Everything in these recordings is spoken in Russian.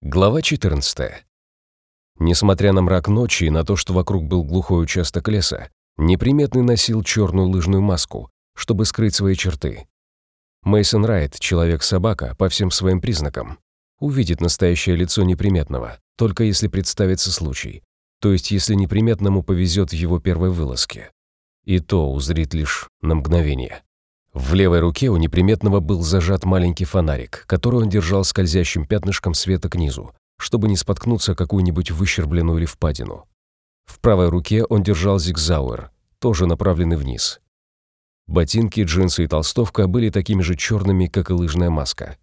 Глава 14. Несмотря на мрак ночи и на то, что вокруг был глухой участок леса, неприметный носил черную лыжную маску, чтобы скрыть свои черты. Мейсон Райт, человек-собака, по всем своим признакам, увидит настоящее лицо неприметного, только если представится случай, то есть если неприметному повезет в его первой вылазке. И то узрит лишь на мгновение. В левой руке у неприметного был зажат маленький фонарик, который он держал скользящим пятнышком света к низу, чтобы не споткнуться о какую-нибудь выщербленную или впадину. В правой руке он держал зигзауэр, тоже направленный вниз. Ботинки, джинсы и толстовка были такими же черными, как и лыжная маска.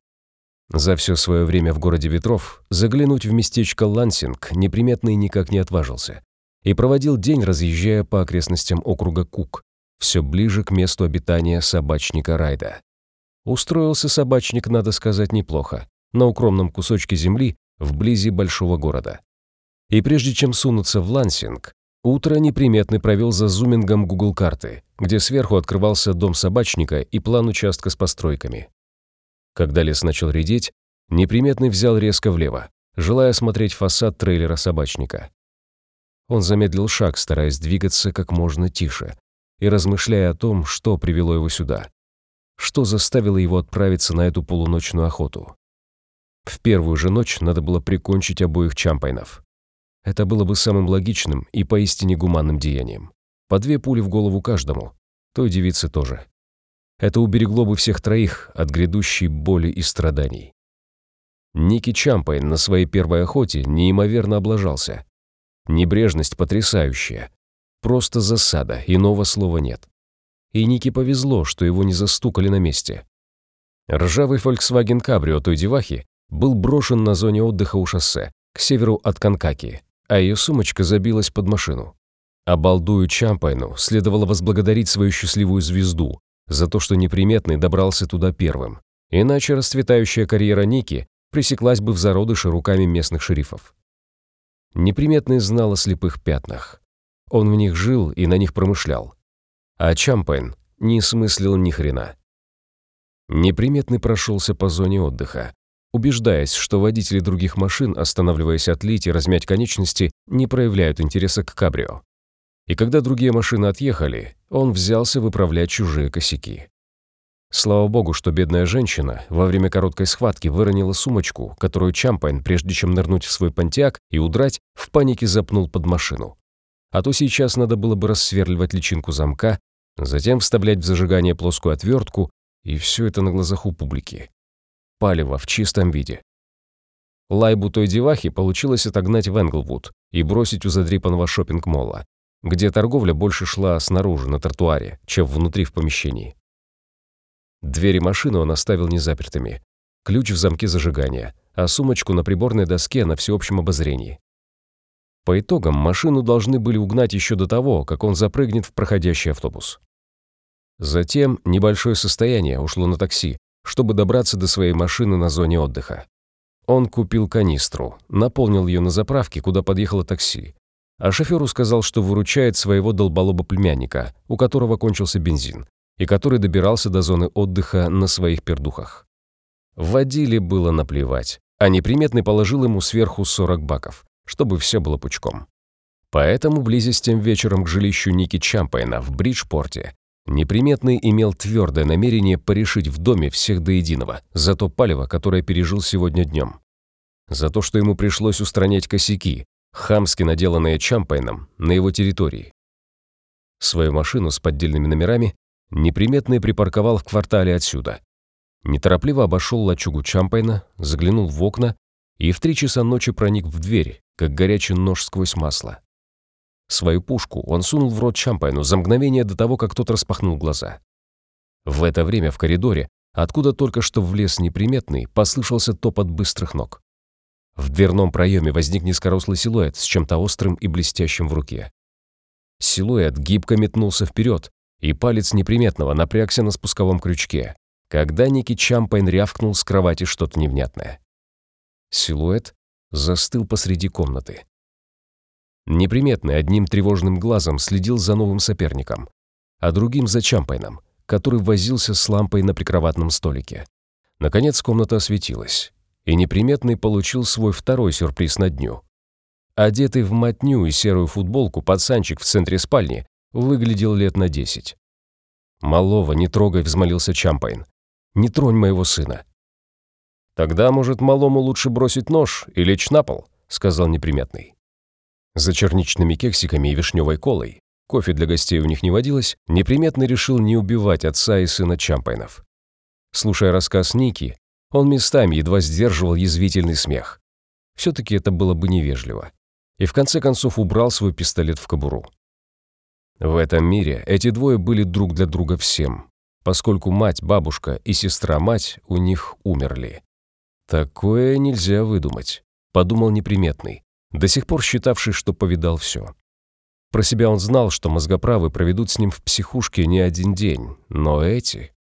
За все свое время в городе ветров заглянуть в местечко Лансинг неприметный никак не отважился и проводил день, разъезжая по окрестностям округа Кук, все ближе к месту обитания собачника Райда. Устроился собачник, надо сказать, неплохо, на укромном кусочке земли вблизи большого города. И прежде чем сунуться в Лансинг, утро неприметный провел за зумингом Google карты, где сверху открывался дом собачника и план участка с постройками. Когда лес начал редеть, неприметный взял резко влево, желая осмотреть фасад трейлера собачника. Он замедлил шаг, стараясь двигаться как можно тише, и размышляя о том, что привело его сюда. Что заставило его отправиться на эту полуночную охоту. В первую же ночь надо было прикончить обоих чампайнов. Это было бы самым логичным и поистине гуманным деянием. По две пули в голову каждому, той девице тоже. Это уберегло бы всех троих от грядущей боли и страданий. Ники Чампайн на своей первой охоте неимоверно облажался. Небрежность потрясающая, Просто засада, иного слова нет. И Нике повезло, что его не застукали на месте. Ржавый Volkswagen Cabrio той девахи был брошен на зоне отдыха у шоссе, к северу от Канкаки, а ее сумочка забилась под машину. А балдую Чампайну следовало возблагодарить свою счастливую звезду за то, что неприметный добрался туда первым. Иначе расцветающая карьера Ники пресеклась бы в зародыше руками местных шерифов. Неприметный знал о слепых пятнах. Он в них жил и на них промышлял. А Чампайн не смыслил ни хрена. Неприметный прошелся по зоне отдыха, убеждаясь, что водители других машин, останавливаясь отлить и размять конечности, не проявляют интереса к кабрио. И когда другие машины отъехали, он взялся выправлять чужие косяки. Слава богу, что бедная женщина во время короткой схватки выронила сумочку, которую Чампайн, прежде чем нырнуть в свой понтиак и удрать, в панике запнул под машину а то сейчас надо было бы рассверливать личинку замка, затем вставлять в зажигание плоскую отвертку, и все это на глазах у публики. Палево в чистом виде. Лайбу той девахи получилось отогнать в Энглвуд и бросить у задрипанного шопинг-молла, где торговля больше шла снаружи, на тротуаре, чем внутри в помещении. Двери машины он оставил незапертыми, ключ в замке зажигания, а сумочку на приборной доске на всеобщем обозрении. По итогам машину должны были угнать еще до того, как он запрыгнет в проходящий автобус. Затем небольшое состояние ушло на такси, чтобы добраться до своей машины на зоне отдыха. Он купил канистру, наполнил ее на заправке, куда подъехало такси, а шоферу сказал, что выручает своего долболоба-племянника, у которого кончился бензин, и который добирался до зоны отдыха на своих пердухах. Водиле было наплевать, а неприметный положил ему сверху 40 баков, чтобы все было пучком. Поэтому, близясь тем вечером к жилищу Ники Чампайна в Бриджпорте, неприметный имел твердое намерение порешить в доме всех до единого за то палево, которое пережил сегодня днем. За то, что ему пришлось устранять косяки, хамски наделанные Чампайном на его территории. Свою машину с поддельными номерами неприметный припарковал в квартале отсюда. Неторопливо обошел лачугу Чампайна, заглянул в окна и в три часа ночи проник в дверь, как горячий нож сквозь масло. Свою пушку он сунул в рот Чампайну за мгновение до того, как тот распахнул глаза. В это время в коридоре, откуда только что влез неприметный, послышался топот быстрых ног. В дверном проеме возник низкорослый силуэт с чем-то острым и блестящим в руке. Силуэт гибко метнулся вперед, и палец неприметного напрягся на спусковом крючке, когда Ники Чампайн рявкнул с кровати что-то невнятное. Силуэт застыл посреди комнаты. Неприметный одним тревожным глазом следил за новым соперником, а другим за Чампайном, который возился с лампой на прикроватном столике. Наконец комната осветилась, и неприметный получил свой второй сюрприз на дню. Одетый в матню и серую футболку пацанчик в центре спальни выглядел лет на десять. «Малого, не трогай», — взмолился Чампайн. «Не тронь моего сына». «Тогда, может, малому лучше бросить нож и лечь на пол», — сказал неприметный. За черничными кексиками и вишневой колой, кофе для гостей у них не водилось, неприметный решил не убивать отца и сына Чампайнов. Слушая рассказ Ники, он местами едва сдерживал язвительный смех. Все-таки это было бы невежливо. И в конце концов убрал свой пистолет в кобуру. В этом мире эти двое были друг для друга всем, поскольку мать, бабушка и сестра-мать у них умерли. Такое нельзя выдумать, подумал неприметный, до сих пор считавший, что повидал все. Про себя он знал, что мозгоправы проведут с ним в психушке не один день, но эти...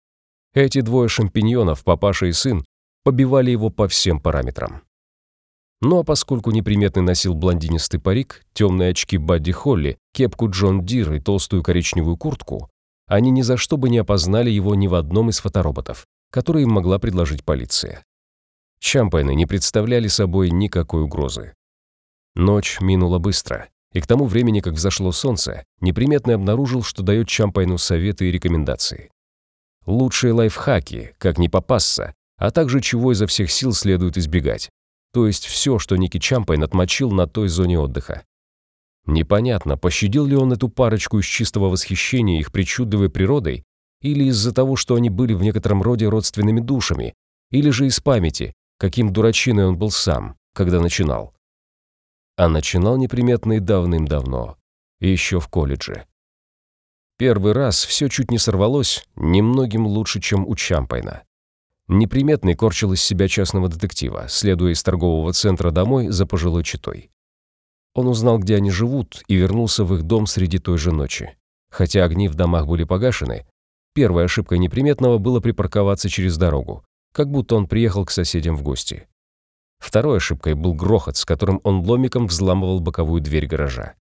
Эти двое шампиньонов, папаша и сын, побивали его по всем параметрам. Ну а поскольку неприметный носил блондинистый парик, темные очки Бадди Холли, кепку Джон Дир и толстую коричневую куртку, они ни за что бы не опознали его ни в одном из фотороботов, которые им могла предложить полиция. Чампайны не представляли собой никакой угрозы. Ночь минула быстро, и к тому времени, как взошло солнце, неприметный обнаружил, что дает Чампайну советы и рекомендации. Лучшие лайфхаки, как не попасться, а также чего изо всех сил следует избегать. То есть все, что Ники Чампайн отмочил на той зоне отдыха. Непонятно, пощадил ли он эту парочку из чистого восхищения их причудливой природой, или из-за того, что они были в некотором роде родственными душами, или же из памяти, каким дурачиной он был сам, когда начинал. А начинал неприметный давным-давно, еще в колледже. Первый раз все чуть не сорвалось, немногим лучше, чем у Чампайна. Неприметный корчил из себя частного детектива, следуя из торгового центра домой за пожилой читой. Он узнал, где они живут, и вернулся в их дом среди той же ночи. Хотя огни в домах были погашены, первой ошибкой неприметного было припарковаться через дорогу, как будто он приехал к соседям в гости. Второй ошибкой был грохот, с которым он ломиком взламывал боковую дверь гаража.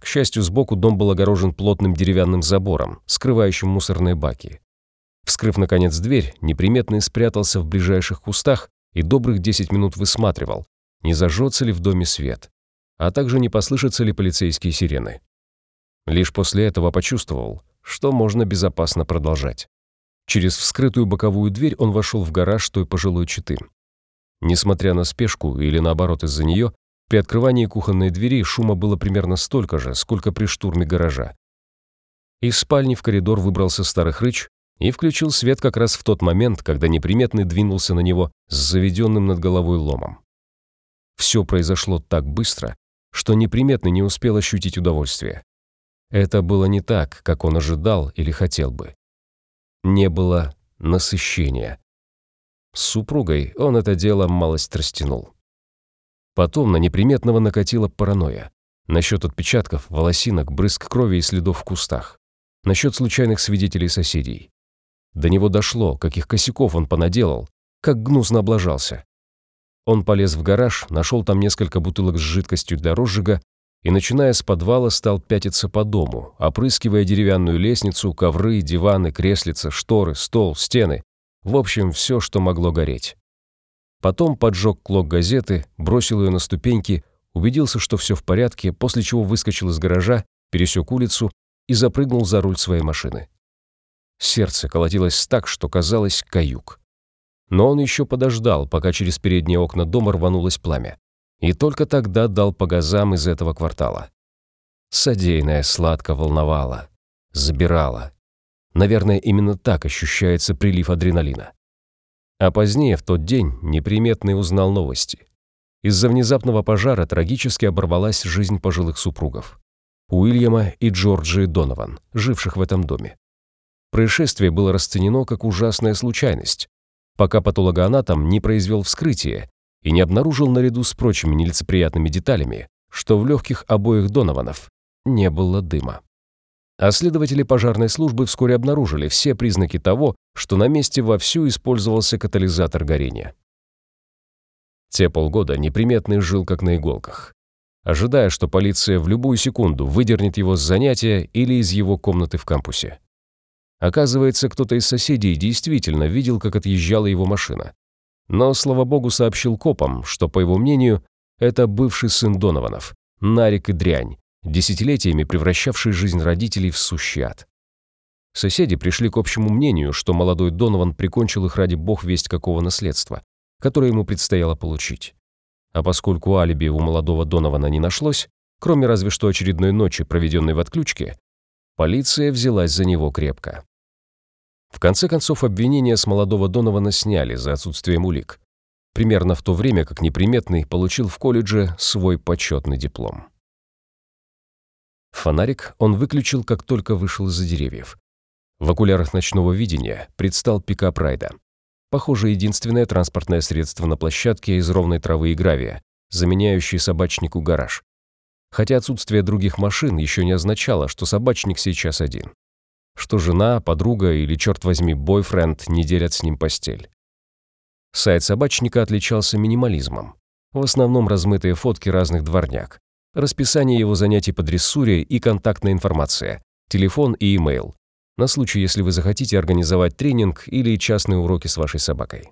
К счастью, сбоку дом был огорожен плотным деревянным забором, скрывающим мусорные баки. Вскрыв, наконец, дверь, неприметный спрятался в ближайших кустах и добрых 10 минут высматривал, не зажжется ли в доме свет, а также не послышатся ли полицейские сирены. Лишь после этого почувствовал, что можно безопасно продолжать. Через вскрытую боковую дверь он вошел в гараж той пожилой четы. Несмотря на спешку или наоборот из-за нее, при открывании кухонной двери шума было примерно столько же, сколько при штурме гаража. Из спальни в коридор выбрался старый хрыч и включил свет как раз в тот момент, когда неприметный двинулся на него с заведенным над головой ломом. Все произошло так быстро, что неприметный не успел ощутить удовольствие. Это было не так, как он ожидал или хотел бы. Не было насыщения. С супругой он это дело малость растянул. Потом на неприметного накатила паранойя. Насчет отпечатков, волосинок, брызг крови и следов в кустах. Насчет случайных свидетелей соседей. До него дошло, каких косяков он понаделал, как гнусно облажался. Он полез в гараж, нашел там несколько бутылок с жидкостью для розжига и, начиная с подвала, стал пятиться по дому, опрыскивая деревянную лестницу, ковры, диваны, креслица, шторы, стол, стены. В общем, все, что могло гореть. Потом поджег клок газеты, бросил ее на ступеньки, убедился, что все в порядке, после чего выскочил из гаража, пересек улицу и запрыгнул за руль своей машины. Сердце колотилось так, что казалось каюк. Но он еще подождал, пока через передние окна дома рванулось пламя. И только тогда дал по газам из этого квартала. Содеянное сладко волновало, забирало. Наверное, именно так ощущается прилив адреналина. А позднее, в тот день, неприметный узнал новости. Из-за внезапного пожара трагически оборвалась жизнь пожилых супругов. Уильяма и Джорджии Донован, живших в этом доме. Происшествие было расценено как ужасная случайность, пока патологоанатом не произвел вскрытие и не обнаружил наряду с прочими нелицеприятными деталями, что в легких обоих Донованов не было дыма. А следователи пожарной службы вскоре обнаружили все признаки того, что на месте вовсю использовался катализатор горения. Те полгода неприметный жил как на иголках, ожидая, что полиция в любую секунду выдернет его с занятия или из его комнаты в кампусе. Оказывается, кто-то из соседей действительно видел, как отъезжала его машина. Но, слава богу, сообщил копам, что, по его мнению, это бывший сын Донованов, Нарик и дрянь, десятилетиями превращавший жизнь родителей в сущий ад. Соседи пришли к общему мнению, что молодой Донован прикончил их ради бог весть какого наследства, которое ему предстояло получить. А поскольку алиби у молодого Донована не нашлось, кроме разве что очередной ночи, проведенной в отключке, полиция взялась за него крепко. В конце концов, обвинения с молодого Донована сняли за отсутствием улик, примерно в то время, как неприметный получил в колледже свой почетный диплом. Фонарик он выключил, как только вышел из-за деревьев. В окулярах ночного видения предстал пикап Райда. Похоже, единственное транспортное средство на площадке из ровной травы и гравия, заменяющий собачнику гараж. Хотя отсутствие других машин еще не означало, что собачник сейчас один что жена, подруга или, черт возьми, бойфренд не делят с ним постель. Сайт собачника отличался минимализмом. В основном размытые фотки разных дворняк, расписание его занятий по дрессуре и контактная информация, телефон и имейл, на случай, если вы захотите организовать тренинг или частные уроки с вашей собакой.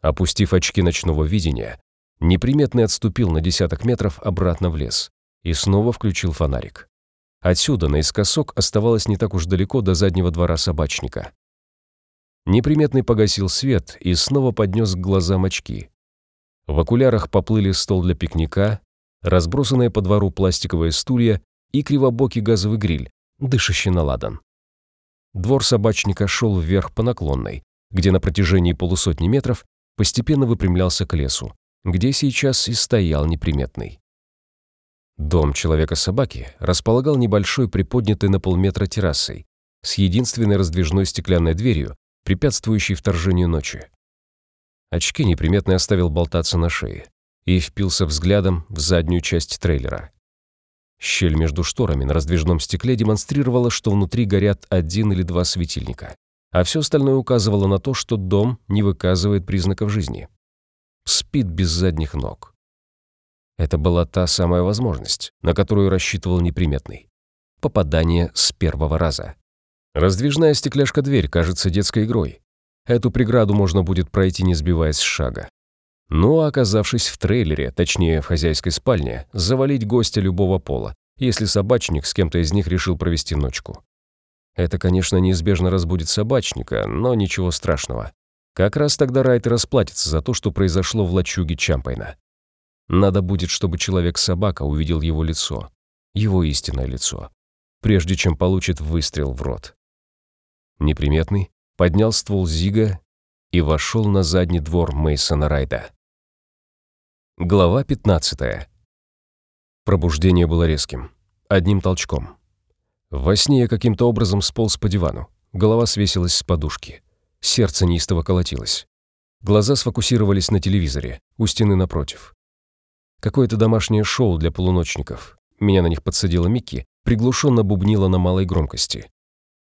Опустив очки ночного видения, неприметный отступил на десяток метров обратно в лес и снова включил фонарик. Отсюда, наискосок, оставалось не так уж далеко до заднего двора собачника. Неприметный погасил свет и снова поднес к глазам очки. В окулярах поплыли стол для пикника, разбросанные по двору пластиковые стулья и кривобокий газовый гриль, дышащий на ладан. Двор собачника шел вверх по наклонной, где на протяжении полусотни метров постепенно выпрямлялся к лесу, где сейчас и стоял неприметный. Дом человека-собаки располагал небольшой приподнятой на полметра террасой с единственной раздвижной стеклянной дверью, препятствующей вторжению ночи. Очки неприметно оставил болтаться на шее и впился взглядом в заднюю часть трейлера. Щель между шторами на раздвижном стекле демонстрировала, что внутри горят один или два светильника, а все остальное указывало на то, что дом не выказывает признаков жизни. Спит без задних ног. Это была та самая возможность, на которую рассчитывал неприметный. Попадание с первого раза. Раздвижная стекляшка-дверь кажется детской игрой. Эту преграду можно будет пройти, не сбиваясь с шага. Ну а оказавшись в трейлере, точнее в хозяйской спальне, завалить гостя любого пола, если собачник с кем-то из них решил провести ночку. Это, конечно, неизбежно разбудит собачника, но ничего страшного. Как раз тогда Райт расплатится за то, что произошло в лачуге Чампайна. Надо будет, чтобы человек-собака увидел его лицо, его истинное лицо, прежде чем получит выстрел в рот. Неприметный поднял ствол Зига и вошел на задний двор Мейсона Райда. Глава 15. Пробуждение было резким, одним толчком. Во сне я каким-то образом сполз по дивану, голова свесилась с подушки, сердце неистово колотилось. Глаза сфокусировались на телевизоре, у стены напротив. Какое-то домашнее шоу для полуночников. Меня на них подсадила Микки, приглушенно бубнила на малой громкости.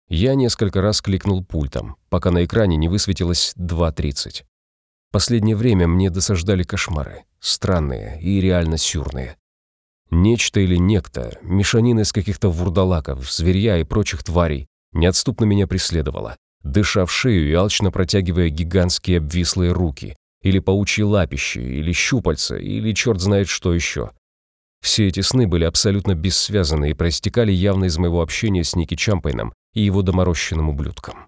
Я несколько раз кликнул пультом, пока на экране не высветилось 2.30. Последнее время мне досаждали кошмары, странные и реально сюрные. Нечто или некто, мешанина из каких-то вурдалаков, зверья и прочих тварей, неотступно меня преследовало, дыша в шею и алчно протягивая гигантские обвислые руки, или паучьи лапищи, или щупальца, или черт знает что еще. Все эти сны были абсолютно бессвязаны и проистекали явно из моего общения с Ники Чампайном и его доморощенным ублюдком.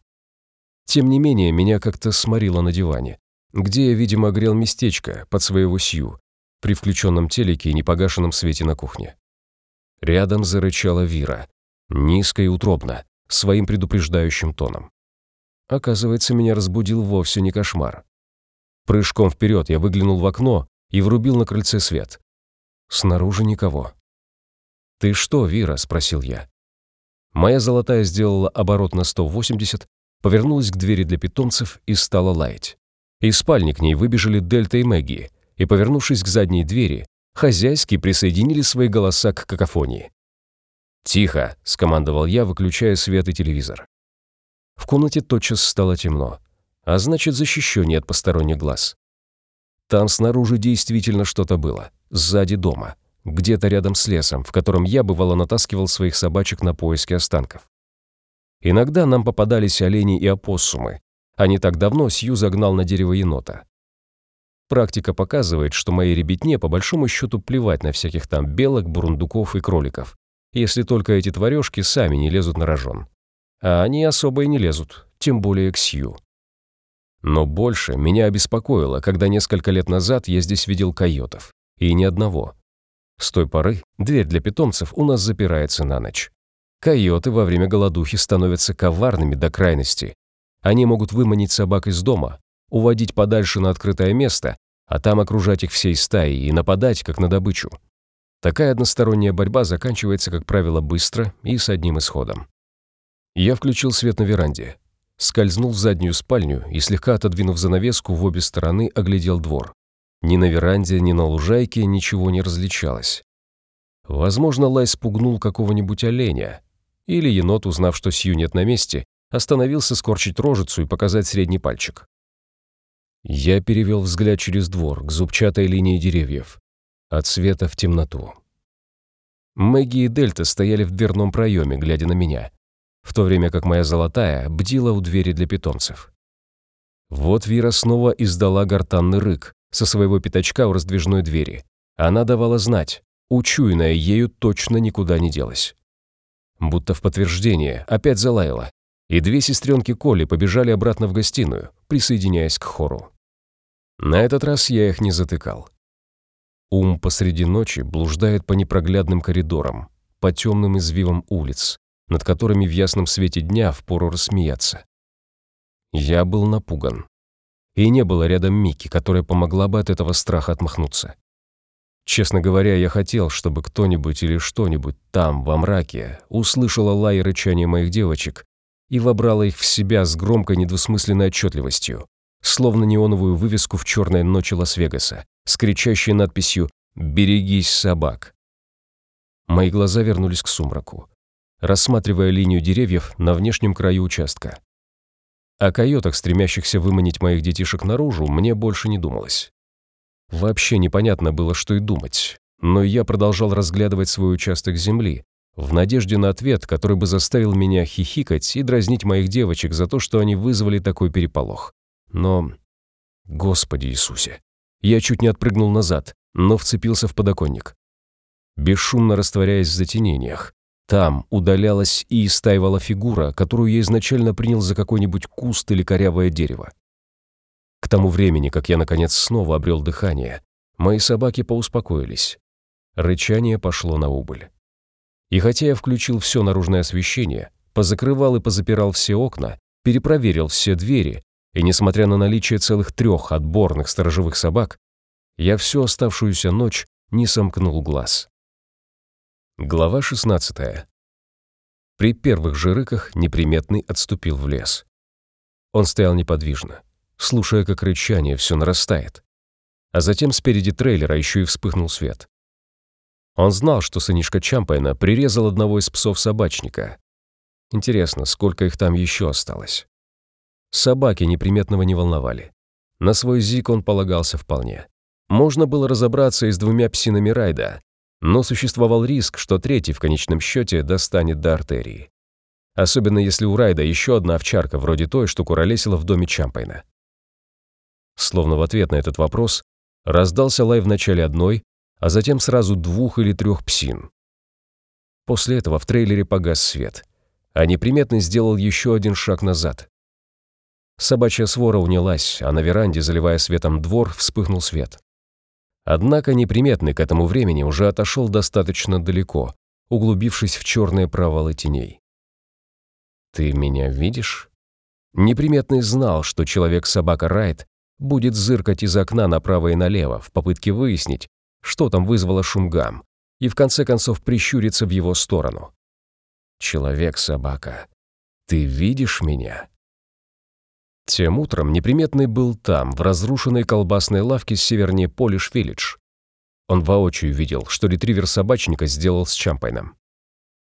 Тем не менее, меня как-то сморило на диване, где я, видимо, грел местечко под своего Сью, при включенном телеке и непогашенном свете на кухне. Рядом зарычала Вира, низко и утробно, своим предупреждающим тоном. Оказывается, меня разбудил вовсе не кошмар. Прыжком вперед я выглянул в окно и врубил на крыльце свет. Снаружи никого. «Ты что, Вира?» – спросил я. Моя золотая сделала оборот на 180, повернулась к двери для питомцев и стала лаять. Из спальни к ней выбежали Дельта и Мэгги, и, повернувшись к задней двери, хозяйски присоединили свои голоса к какофонии. «Тихо!» – скомандовал я, выключая свет и телевизор. В комнате тотчас стало темно а значит защищеннее от посторонних глаз. Там снаружи действительно что-то было, сзади дома, где-то рядом с лесом, в котором я, бывало, натаскивал своих собачек на поиски останков. Иногда нам попадались олени и опоссумы, а не так давно Сью загнал на дерево енота. Практика показывает, что моей ребятне по большому счету плевать на всяких там белок, бурундуков и кроликов, если только эти тварёшки сами не лезут на рожон. А они особо и не лезут, тем более к Сью. Но больше меня обеспокоило, когда несколько лет назад я здесь видел койотов. И ни одного. С той поры дверь для питомцев у нас запирается на ночь. Койоты во время голодухи становятся коварными до крайности. Они могут выманить собак из дома, уводить подальше на открытое место, а там окружать их всей стаей и нападать, как на добычу. Такая односторонняя борьба заканчивается, как правило, быстро и с одним исходом. Я включил свет на веранде, скользнул в заднюю спальню и, слегка отодвинув занавеску в обе стороны, оглядел двор. Ни на веранде, ни на лужайке ничего не различалось. Возможно, Лай спугнул какого-нибудь оленя. Или енот, узнав, что Сью нет на месте, остановился скорчить рожицу и показать средний пальчик. Я перевел взгляд через двор, к зубчатой линии деревьев. От света в темноту. Мэгги и Дельта стояли в дверном проеме, глядя на меня в то время как моя золотая бдила у двери для питомцев. Вот Вира снова издала гортанный рык со своего пятачка у раздвижной двери. Она давала знать, учуянная ею точно никуда не делась. Будто в подтверждение опять залаяла, и две сестренки Коли побежали обратно в гостиную, присоединяясь к хору. На этот раз я их не затыкал. Ум посреди ночи блуждает по непроглядным коридорам, по темным извивам улиц, над которыми в ясном свете дня впору рассмеяться. Я был напуган. И не было рядом Мики, которая помогла бы от этого страха отмахнуться. Честно говоря, я хотел, чтобы кто-нибудь или что-нибудь там, во мраке, услышало лай и рычание моих девочек и вобрало их в себя с громкой недвусмысленной отчетливостью, словно неоновую вывеску в черной ночи Лас-Вегаса, с кричащей надписью «Берегись собак». Мои глаза вернулись к сумраку рассматривая линию деревьев на внешнем краю участка. О койотах, стремящихся выманить моих детишек наружу, мне больше не думалось. Вообще непонятно было, что и думать, но я продолжал разглядывать свой участок земли, в надежде на ответ, который бы заставил меня хихикать и дразнить моих девочек за то, что они вызвали такой переполох. Но... Господи Иисусе! Я чуть не отпрыгнул назад, но вцепился в подоконник. Бесшумно растворяясь в затенениях, там удалялась и истаивала фигура, которую я изначально принял за какой-нибудь куст или корявое дерево. К тому времени, как я наконец снова обрел дыхание, мои собаки поуспокоились. Рычание пошло на убыль. И хотя я включил все наружное освещение, позакрывал и позапирал все окна, перепроверил все двери, и, несмотря на наличие целых трех отборных сторожевых собак, я всю оставшуюся ночь не сомкнул глаз. Глава 16. При первых же рыках неприметный отступил в лес. Он стоял неподвижно, слушая, как рычание все нарастает. А затем спереди трейлера еще и вспыхнул свет. Он знал, что сынишка Чампайна прирезал одного из псов собачника. Интересно, сколько их там еще осталось. Собаки неприметного не волновали. На свой зик он полагался вполне. Можно было разобраться и с двумя псинами Райда, но существовал риск, что третий в конечном счете достанет до артерии. Особенно если у Райда еще одна овчарка, вроде той, что куролесила в доме Чампайна. Словно в ответ на этот вопрос раздался лай в начале одной, а затем сразу двух или трех псин. После этого в трейлере погас свет, а неприметный сделал еще один шаг назад. Собачья свора унялась, а на веранде, заливая светом двор, вспыхнул свет. Однако неприметный к этому времени уже отошел достаточно далеко, углубившись в черные провалы теней. «Ты меня видишь?» Неприметный знал, что человек-собака Райт будет зыркать из окна направо и налево в попытке выяснить, что там вызвало шум гам, и в конце концов прищуриться в его сторону. «Человек-собака, ты видишь меня?» Тем утром неприметный был там, в разрушенной колбасной лавке севернее Полиш-Виллидж. Он воочию видел, что ретривер собачника сделал с Чампайном.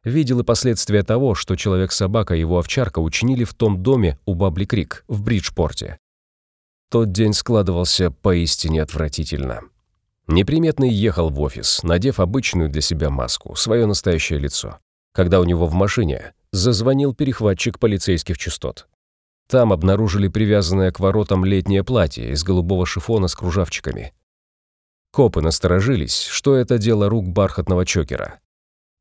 Видел и последствия того, что человек-собака и его овчарка учинили в том доме у Бабли-Крик в Бриджпорте. Тот день складывался поистине отвратительно. Неприметный ехал в офис, надев обычную для себя маску, свое настоящее лицо. Когда у него в машине зазвонил перехватчик полицейских частот. Там обнаружили привязанное к воротам летнее платье из голубого шифона с кружавчиками. Копы насторожились, что это дело рук бархатного чокера.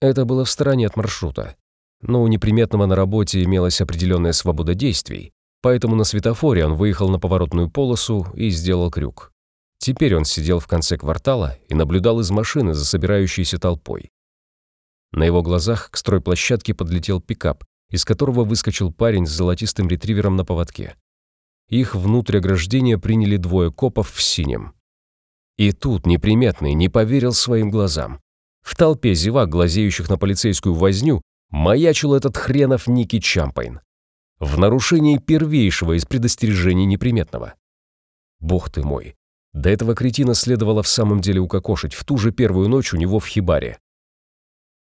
Это было в стороне от маршрута. Но у неприметного на работе имелась определенная свобода действий, поэтому на светофоре он выехал на поворотную полосу и сделал крюк. Теперь он сидел в конце квартала и наблюдал из машины за собирающейся толпой. На его глазах к стройплощадке подлетел пикап, из которого выскочил парень с золотистым ретривером на поводке. Их внутрь ограждения приняли двое копов в синем. И тут неприметный не поверил своим глазам. В толпе зевак, глазеющих на полицейскую возню, маячил этот хренов Ники Чампайн. В нарушении первейшего из предостережений неприметного. Бог ты мой, до этого кретина следовало в самом деле укокошить в ту же первую ночь у него в хибаре.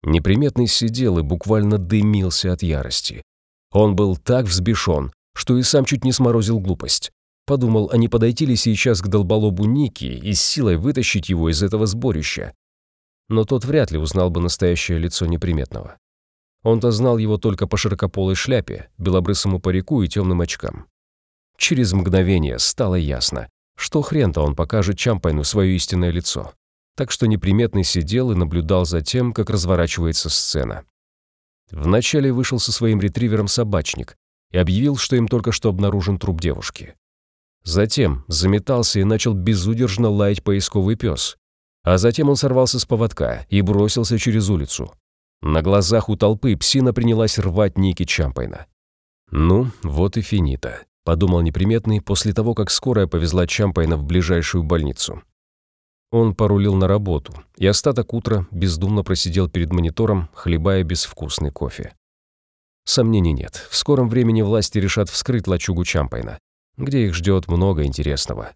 Неприметный сидел и буквально дымился от ярости. Он был так взбешен, что и сам чуть не сморозил глупость. Подумал, а не подойти ли сейчас к долболобу Ники и с силой вытащить его из этого сборища. Но тот вряд ли узнал бы настоящее лицо неприметного. Он-то знал его только по широкополой шляпе, белобрысому парику и темным очкам. Через мгновение стало ясно, что хрен-то он покажет Чампайну свое истинное лицо так что неприметный сидел и наблюдал за тем, как разворачивается сцена. Вначале вышел со своим ретривером собачник и объявил, что им только что обнаружен труп девушки. Затем заметался и начал безудержно лаять поисковый пес. А затем он сорвался с поводка и бросился через улицу. На глазах у толпы псина принялась рвать Ники Чампайна. «Ну, вот и финита», — подумал неприметный после того, как скорая повезла Чампайна в ближайшую больницу. Он порулил на работу и остаток утра бездумно просидел перед монитором, хлебая безвкусный кофе. Сомнений нет, в скором времени власти решат вскрыть лачугу Чампайна, где их ждет много интересного.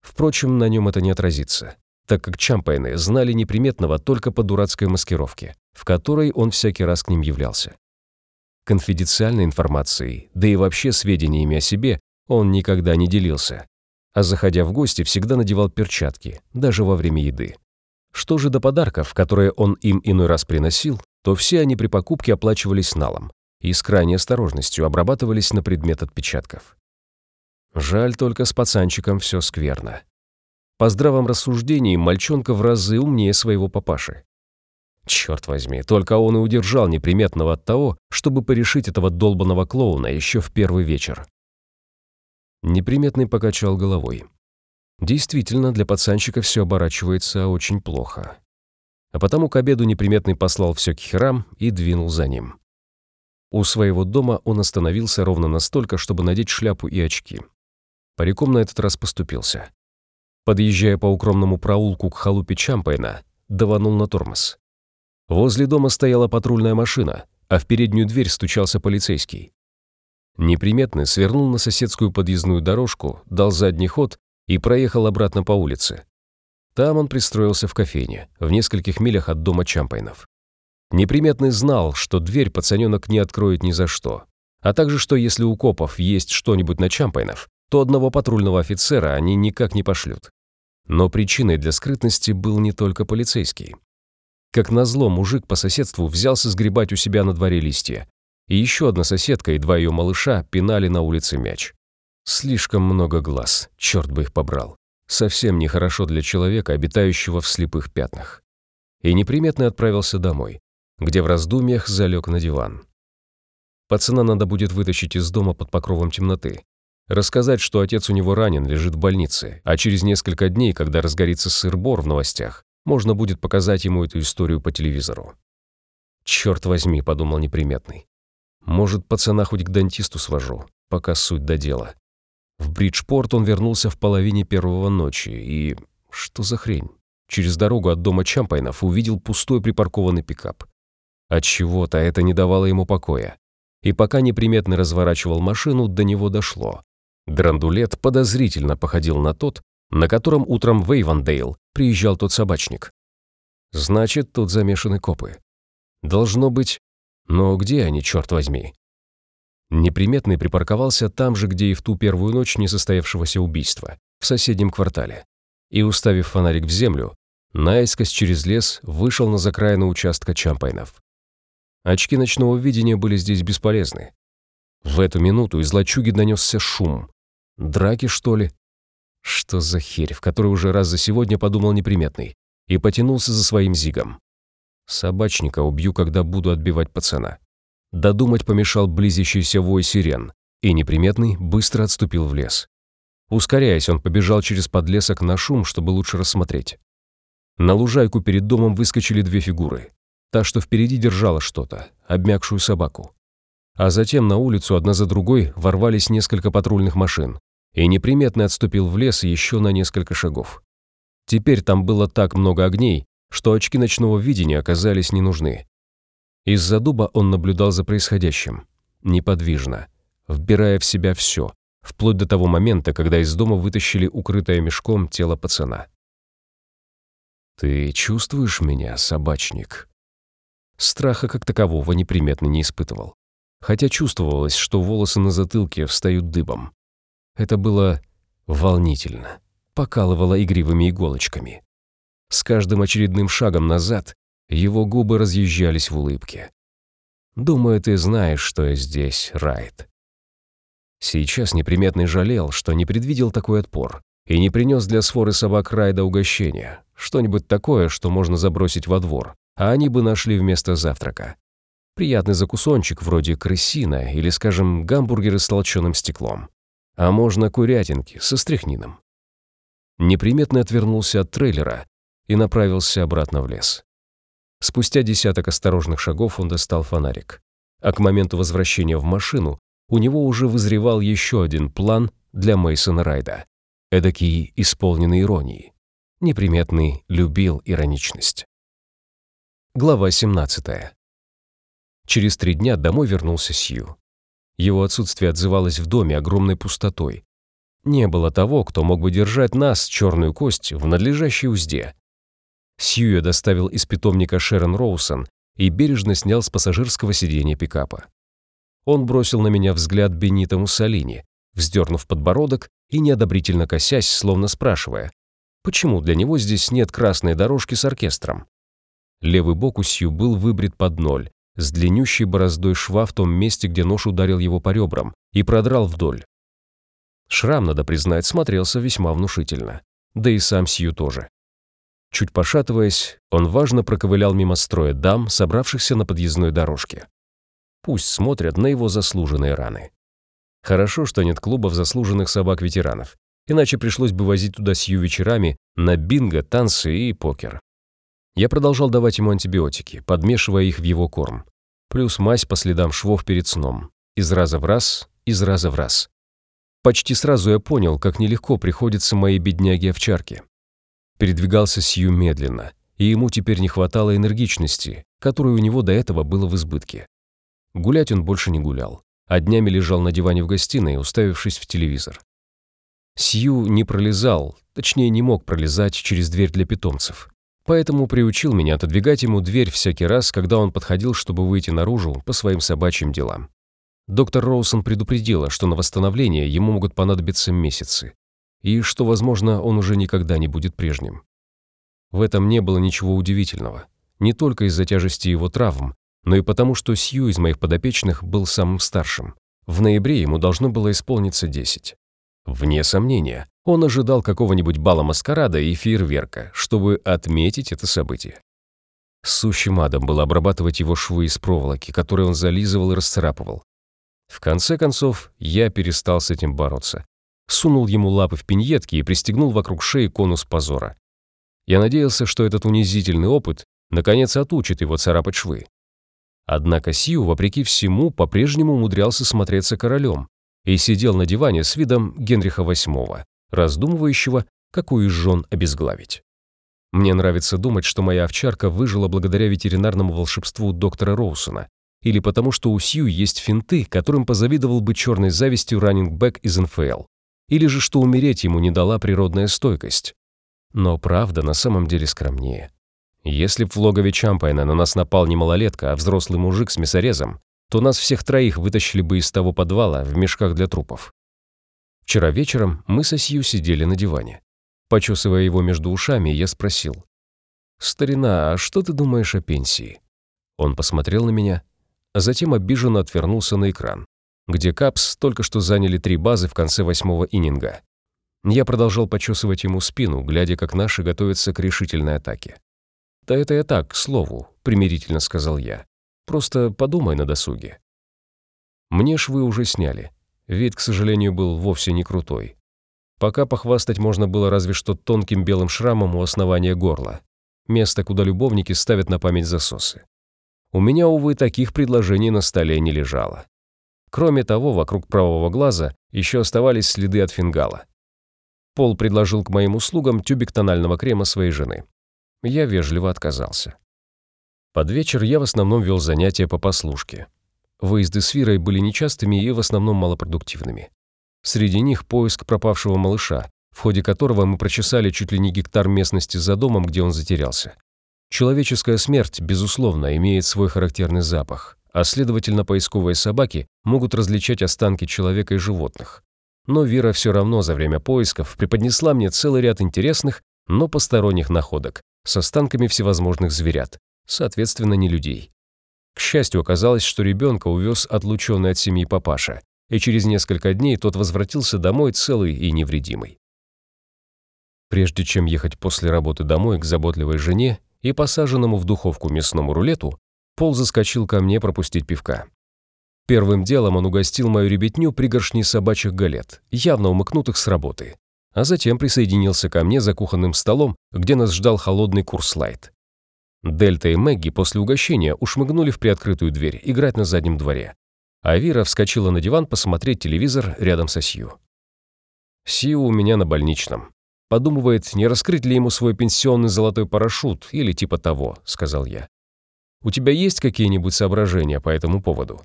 Впрочем, на нем это не отразится, так как Чампайны знали неприметного только по дурацкой маскировке, в которой он всякий раз к ним являлся. Конфиденциальной информацией, да и вообще сведениями о себе он никогда не делился, а заходя в гости, всегда надевал перчатки, даже во время еды. Что же до подарков, которые он им иной раз приносил, то все они при покупке оплачивались налом и с крайней осторожностью обрабатывались на предмет отпечатков. Жаль только с пацанчиком все скверно. По здравом рассуждении мальчонка в разы умнее своего папаши. Черт возьми, только он и удержал неприметного от того, чтобы порешить этого долбанного клоуна еще в первый вечер. Неприметный покачал головой. Действительно, для пацанчика все оборачивается очень плохо. А потому к обеду неприметный послал все к херам и двинул за ним. У своего дома он остановился ровно настолько, чтобы надеть шляпу и очки. Париком на этот раз поступился. Подъезжая по укромному проулку к халупе Чампайна, даванул на тормоз. Возле дома стояла патрульная машина, а в переднюю дверь стучался полицейский. Неприметный свернул на соседскую подъездную дорожку, дал задний ход и проехал обратно по улице. Там он пристроился в кофейне, в нескольких милях от дома Чампайнов. Неприметный знал, что дверь пацаненок не откроет ни за что, а также, что если у копов есть что-нибудь на Чампайнов, то одного патрульного офицера они никак не пошлют. Но причиной для скрытности был не только полицейский. Как назло, мужик по соседству взялся сгребать у себя на дворе листья, и еще одна соседка и два ее малыша пинали на улице мяч. Слишком много глаз, черт бы их побрал. Совсем нехорошо для человека, обитающего в слепых пятнах. И неприметно отправился домой, где в раздумьях залег на диван. Пацана надо будет вытащить из дома под покровом темноты. Рассказать, что отец у него ранен, лежит в больнице, а через несколько дней, когда разгорится сыр-бор в новостях, можно будет показать ему эту историю по телевизору. «Черт возьми», — подумал неприметный. Может, пацана хоть к дантисту свожу, пока суть до дела. В Бриджпорт он вернулся в половине первого ночи и... Что за хрень? Через дорогу от дома Чампайнов увидел пустой припаркованный пикап. От чего то это не давало ему покоя. И пока неприметно разворачивал машину, до него дошло. Драндулет подозрительно походил на тот, на котором утром в Эйвандейл приезжал тот собачник. Значит, тут замешаны копы. Должно быть, но где они, черт возьми? Неприметный припарковался там же, где и в ту первую ночь несостоявшегося убийства, в соседнем квартале. И, уставив фонарик в землю, наискось через лес вышел на закраину участка Чампайнов. Очки ночного видения были здесь бесполезны. В эту минуту из лачуги донесся шум. Драки, что ли? Что за херь, в которой уже раз за сегодня подумал неприметный, и потянулся за своим зигом. Собачника убью, когда буду отбивать пацана. Додумать помешал близящийся вой сирен, и неприметный быстро отступил в лес. Ускоряясь, он побежал через подлесок на шум, чтобы лучше рассмотреть. На лужайку перед домом выскочили две фигуры. Та, что впереди держала что-то, обмякшую собаку. А затем на улицу одна за другой ворвались несколько патрульных машин, и неприметный отступил в лес еще на несколько шагов. Теперь там было так много огней, что очки ночного видения оказались не нужны. Из-за дуба он наблюдал за происходящим, неподвижно, вбирая в себя все, вплоть до того момента, когда из дома вытащили укрытое мешком тело пацана. «Ты чувствуешь меня, собачник?» Страха как такового неприметно не испытывал, хотя чувствовалось, что волосы на затылке встают дыбом. Это было волнительно, покалывало игривыми иголочками. С каждым очередным шагом назад его губы разъезжались в улыбке. «Думаю, ты знаешь, что я здесь, Райт». Сейчас неприметный жалел, что не предвидел такой отпор и не принес для своры собак Райда угощения, что-нибудь такое, что можно забросить во двор, а они бы нашли вместо завтрака. Приятный закусончик вроде крысина или, скажем, гамбургеры с толченым стеклом. А можно курятинки со стряхнином. Неприметно отвернулся от трейлера и направился обратно в лес. Спустя десяток осторожных шагов он достал фонарик. А к моменту возвращения в машину у него уже вызревал еще один план для Мейсона Райда. Эдакий исполненный иронии. Неприметный любил ироничность. Глава 17. Через три дня домой вернулся Сью. Его отсутствие отзывалось в доме огромной пустотой. Не было того, кто мог бы держать нас, черную кость, в надлежащей узде. Сью я доставил из питомника Шерон Роусон и бережно снял с пассажирского сиденья пикапа. Он бросил на меня взгляд Бенита Муссолини, вздернув подбородок и неодобрительно косясь, словно спрашивая, почему для него здесь нет красной дорожки с оркестром. Левый бок у Сью был выбрит под ноль, с длиннющей бороздой шва в том месте, где нож ударил его по ребрам, и продрал вдоль. Шрам, надо признать, смотрелся весьма внушительно. Да и сам Сью тоже. Чуть пошатываясь, он важно проковылял мимо строя дам, собравшихся на подъездной дорожке. Пусть смотрят на его заслуженные раны. Хорошо, что нет клубов заслуженных собак-ветеранов, иначе пришлось бы возить туда Сью вечерами на бинго, танцы и покер. Я продолжал давать ему антибиотики, подмешивая их в его корм. Плюс мазь по следам швов перед сном. Из раза в раз, из раза в раз. Почти сразу я понял, как нелегко приходится моей бедняге-овчарке. Передвигался Сью медленно, и ему теперь не хватало энергичности, которой у него до этого было в избытке. Гулять он больше не гулял, а днями лежал на диване в гостиной, уставившись в телевизор. Сью не пролезал, точнее не мог пролезать через дверь для питомцев. Поэтому приучил меня отодвигать ему дверь всякий раз, когда он подходил, чтобы выйти наружу по своим собачьим делам. Доктор Роусон предупредила, что на восстановление ему могут понадобиться месяцы и что, возможно, он уже никогда не будет прежним. В этом не было ничего удивительного, не только из-за тяжести его травм, но и потому, что Сью из моих подопечных был самым старшим. В ноябре ему должно было исполниться 10. Вне сомнения, он ожидал какого-нибудь бала маскарада и фейерверка, чтобы отметить это событие. Сущим адом было обрабатывать его швы из проволоки, которые он зализывал и расцарапывал. В конце концов, я перестал с этим бороться сунул ему лапы в пиньетки и пристегнул вокруг шеи конус позора. Я надеялся, что этот унизительный опыт наконец отучит его царапать швы. Однако Сью, вопреки всему, по-прежнему умудрялся смотреться королем и сидел на диване с видом Генриха VIII, раздумывающего, какую из жен обезглавить. Мне нравится думать, что моя овчарка выжила благодаря ветеринарному волшебству доктора Роусона, или потому что у Сью есть финты, которым позавидовал бы черной завистью раннингбэк из НФЛ или же что умереть ему не дала природная стойкость. Но правда на самом деле скромнее. Если б в логове Чампайна на нас напал не малолетка, а взрослый мужик с мясорезом, то нас всех троих вытащили бы из того подвала в мешках для трупов. Вчера вечером мы со Сью сидели на диване. Почесывая его между ушами, я спросил. «Старина, а что ты думаешь о пенсии?» Он посмотрел на меня, а затем обиженно отвернулся на экран. Где Капс только что заняли три базы в конце восьмого ининга. Я продолжал почесывать ему спину, глядя, как наши готовятся к решительной атаке. «Да это я так, к слову», — примирительно сказал я. «Просто подумай на досуге». Мне швы уже сняли. Вид, к сожалению, был вовсе не крутой. Пока похвастать можно было разве что тонким белым шрамом у основания горла. Место, куда любовники ставят на память засосы. У меня, увы, таких предложений на столе не лежало. Кроме того, вокруг правого глаза еще оставались следы от фингала. Пол предложил к моим услугам тюбик тонального крема своей жены. Я вежливо отказался. Под вечер я в основном вел занятия по послушке. Выезды с Вирой были нечастыми и в основном малопродуктивными. Среди них поиск пропавшего малыша, в ходе которого мы прочесали чуть ли не гектар местности за домом, где он затерялся. Человеческая смерть, безусловно, имеет свой характерный запах, а следовательно, поисковые собаки могут различать останки человека и животных. Но Вира все равно за время поисков преподнесла мне целый ряд интересных, но посторонних находок с останками всевозможных зверят, соответственно, не людей. К счастью, оказалось, что ребенка увез отлученный от семьи папаша, и через несколько дней тот возвратился домой целый и невредимый. Прежде чем ехать после работы домой к заботливой жене и посаженному в духовку мясному рулету, Пол заскочил ко мне пропустить пивка. Первым делом он угостил мою ребятню пригоршней собачьих галет, явно умыкнутых с работы, а затем присоединился ко мне за кухонным столом, где нас ждал холодный курс лайт. Дельта и Мэгги после угощения ушмыгнули в приоткрытую дверь играть на заднем дворе. А Вира вскочила на диван посмотреть телевизор рядом со Сью. Сью у меня на больничном. Подумывает, не раскрыть ли ему свой пенсионный золотой парашют или типа того, сказал я. У тебя есть какие-нибудь соображения по этому поводу?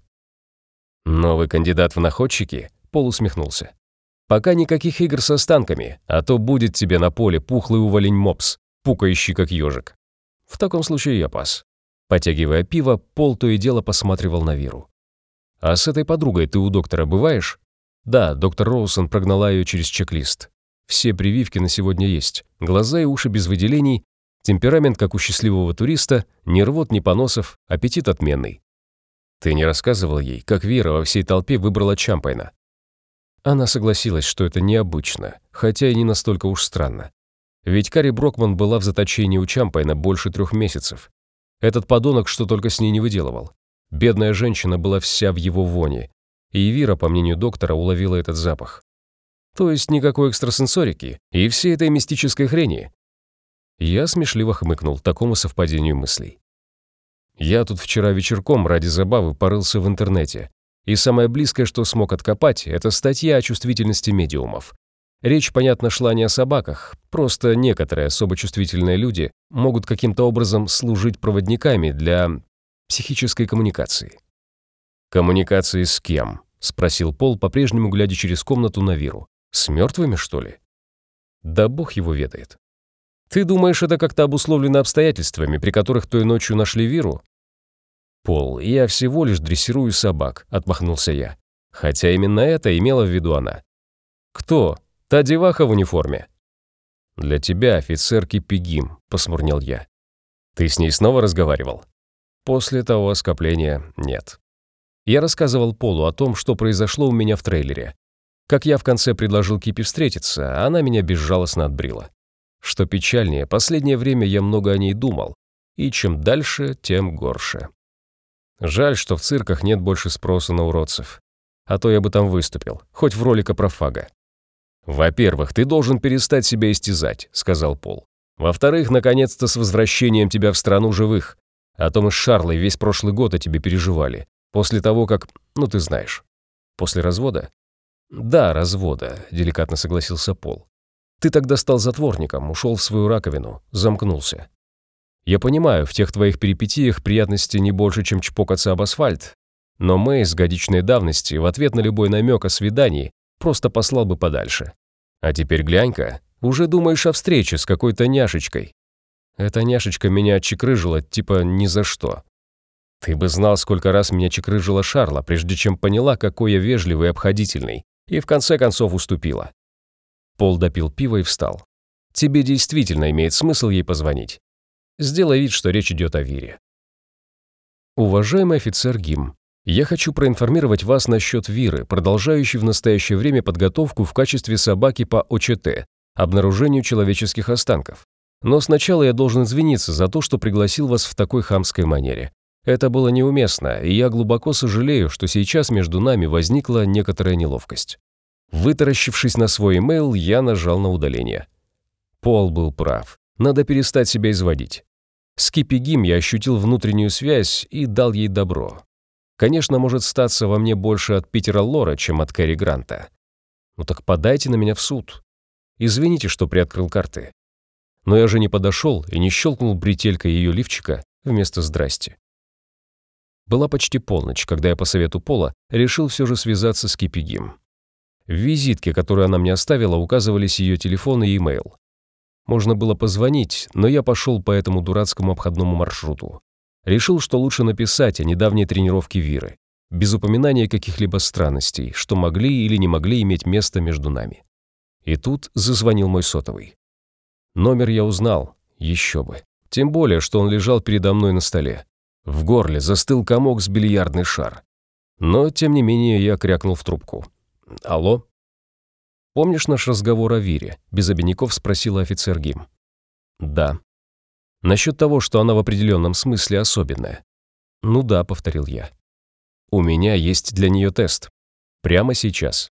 Новый кандидат в находчики? Пол усмехнулся. Пока никаких игр со станками, а то будет тебе на поле пухлый уволень мопс, пукающий как ежик. В таком случае я пас. Потягивая пиво, Пол то и дело посматривал на Виру. «А с этой подругой ты у доктора бываешь?» «Да, доктор Роусон прогнала ее через чек-лист. Все прививки на сегодня есть. Глаза и уши без выделений, темперамент, как у счастливого туриста, ни рвот, ни поносов, аппетит отменный. Ты не рассказывал ей, как Вира во всей толпе выбрала Чампайна?» Она согласилась, что это необычно, хотя и не настолько уж странно. Ведь Кари Брокман была в заточении у Чампайна больше трех месяцев. Этот подонок что только с ней не выделывал. Бедная женщина была вся в его воне, и Вира, по мнению доктора, уловила этот запах. То есть никакой экстрасенсорики и всей этой мистической хрени. Я смешливо хмыкнул такому совпадению мыслей. Я тут вчера вечерком ради забавы порылся в интернете, и самое близкое, что смог откопать, это статья о чувствительности медиумов. Речь, понятно, шла не о собаках, просто некоторые особо чувствительные люди могут каким-то образом служить проводниками для психической коммуникации. «Коммуникации с кем?» — спросил Пол, по-прежнему глядя через комнату на Виру. «С мертвыми, что ли?» «Да бог его ведает». «Ты думаешь, это как-то обусловлено обстоятельствами, при которых той ночью нашли Виру?» «Пол, я всего лишь дрессирую собак», — отмахнулся я. Хотя именно это имела в виду она. «Кто?» Та деваха в униформе». «Для тебя офицер Кипигим», — посмурнел я. «Ты с ней снова разговаривал?» После того скопления нет. Я рассказывал Полу о том, что произошло у меня в трейлере. Как я в конце предложил Кипи встретиться, она меня безжалостно отбрила. Что печальнее, последнее время я много о ней думал, и чем дальше, тем горше. Жаль, что в цирках нет больше спроса на уродцев. А то я бы там выступил, хоть в роли капрофага. «Во-первых, ты должен перестать себя истязать», — сказал Пол. «Во-вторых, наконец-то с возвращением тебя в страну живых. А то мы с Шарлой весь прошлый год о тебе переживали. После того, как... Ну, ты знаешь. После развода?» «Да, развода», — деликатно согласился Пол. «Ты тогда стал затворником, ушел в свою раковину, замкнулся. Я понимаю, в тех твоих перипетиях приятности не больше, чем чпокаться об асфальт. Но Мэй с годичной давности в ответ на любой намек о свидании просто послал бы подальше. А теперь глянь-ка, уже думаешь о встрече с какой-то няшечкой. Эта няшечка меня чекрыжила, типа ни за что. Ты бы знал, сколько раз меня чекрыжила Шарла, прежде чем поняла, какой я вежливый и обходительный, и в конце концов уступила. Пол допил пиво и встал. Тебе действительно имеет смысл ей позвонить. Сделай вид, что речь идет о Вире. Уважаемый офицер Гим, Я хочу проинформировать вас насчет Виры, продолжающей в настоящее время подготовку в качестве собаки по ОЧТ, обнаружению человеческих останков. Но сначала я должен извиниться за то, что пригласил вас в такой хамской манере. Это было неуместно, и я глубоко сожалею, что сейчас между нами возникла некоторая неловкость. Вытаращившись на свой имейл, я нажал на удаление. Пол был прав. Надо перестать себя изводить. С Кипи Гим я ощутил внутреннюю связь и дал ей добро. Конечно, может статься во мне больше от Питера Лора, чем от Кэрри Гранта. Ну так подайте на меня в суд. Извините, что приоткрыл карты. Но я же не подошел и не щелкнул бретелькой ее лифчика вместо «здрасте». Была почти полночь, когда я по совету Пола решил все же связаться с Кипи Гим. В визитке, которую она мне оставила, указывались ее телефон и имейл. Можно было позвонить, но я пошел по этому дурацкому обходному маршруту. Решил, что лучше написать о недавней тренировке Виры, без упоминания каких-либо странностей, что могли или не могли иметь место между нами. И тут зазвонил мой сотовый. Номер я узнал, еще бы. Тем более, что он лежал передо мной на столе. В горле застыл комок с бильярдный шар. Но, тем не менее, я крякнул в трубку. «Алло?» «Помнишь наш разговор о Вире?» — без обиняков спросила офицер Гим. «Да». «Насчет того, что она в определенном смысле особенная?» «Ну да», — повторил я. «У меня есть для нее тест. Прямо сейчас.